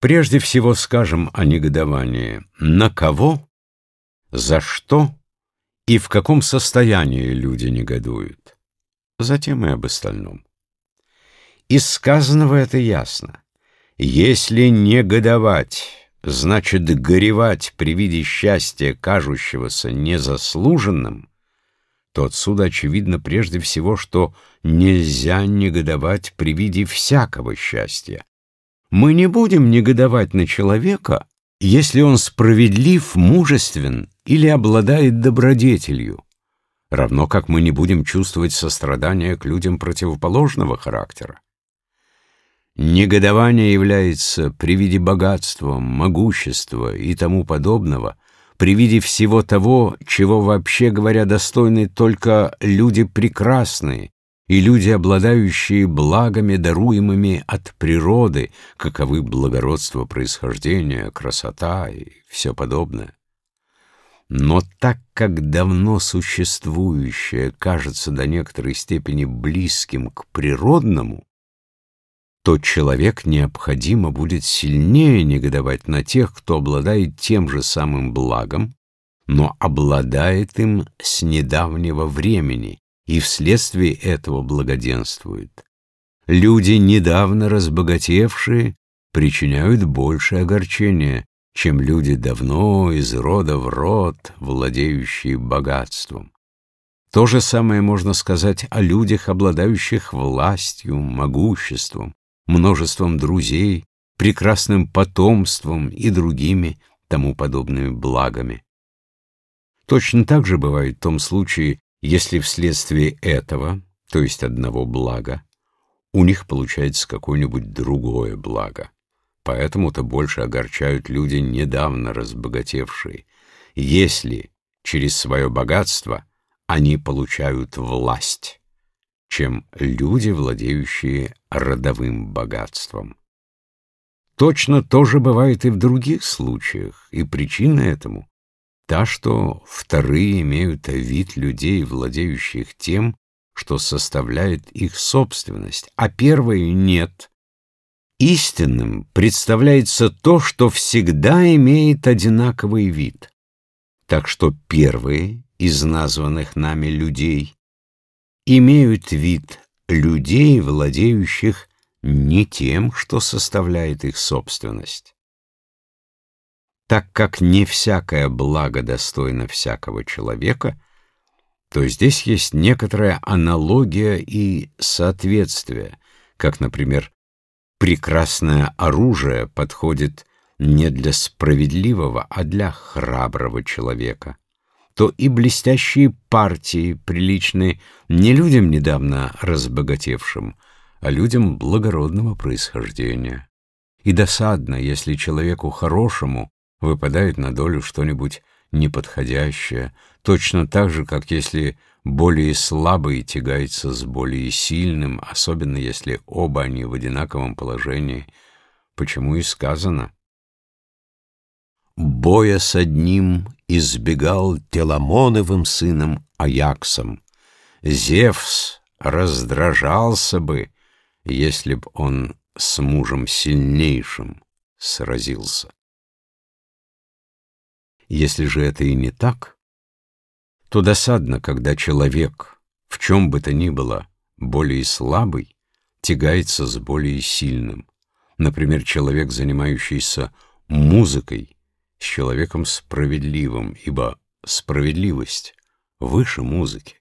Прежде всего скажем о негодовании. На кого, за что и в каком состоянии люди негодуют. Затем и об остальном. Из сказанного это ясно. Если негодовать, значит горевать при виде счастья, кажущегося незаслуженным, то отсюда очевидно прежде всего, что нельзя негодовать при виде всякого счастья. Мы не будем негодовать на человека, если он справедлив, мужествен или обладает добродетелью, равно как мы не будем чувствовать сострадания к людям противоположного характера. Негодование является при виде богатства, могущества и тому подобного, при виде всего того, чего вообще говоря достойны только люди прекрасные и люди, обладающие благами, даруемыми от природы, каковы благородство происхождения, красота и все подобное. Но так как давно существующее кажется до некоторой степени близким к природному, то человек необходимо будет сильнее негодовать на тех, кто обладает тем же самым благом, но обладает им с недавнего времени и вследствие этого благоденствует. Люди, недавно разбогатевшие, причиняют больше огорчения, чем люди давно из рода в род, владеющие богатством. То же самое можно сказать о людях, обладающих властью, могуществом, множеством друзей, прекрасным потомством и другими тому подобными благами. Точно так же бывает в том случае, если вследствие этого, то есть одного блага, у них получается какое-нибудь другое благо. Поэтому-то больше огорчают люди, недавно разбогатевшие, если через свое богатство они получают власть чем люди, владеющие родовым богатством. Точно то же бывает и в других случаях, и причина этому та, что вторые имеют вид людей, владеющих тем, что составляет их собственность, а первые нет. Истинным представляется то, что всегда имеет одинаковый вид. Так что первые из названных нами людей имеют вид людей, владеющих не тем, что составляет их собственность. Так как не всякое благо достойно всякого человека, то здесь есть некоторая аналогия и соответствие, как, например, прекрасное оружие подходит не для справедливого, а для храброго человека то и блестящие партии приличны не людям недавно разбогатевшим, а людям благородного происхождения. И досадно, если человеку хорошему выпадает на долю что-нибудь неподходящее, точно так же, как если более слабый тягается с более сильным, особенно если оба они в одинаковом положении, почему и сказано — Боя с одним избегал Теламоновым сыном Аяксом. Зевс раздражался бы, если б он с мужем сильнейшим сразился. Если же это и не так, то досадно, когда человек, в чем бы то ни было, более слабый, тягается с более сильным. Например, человек, занимающийся музыкой, с человеком справедливым, ибо справедливость выше музыки.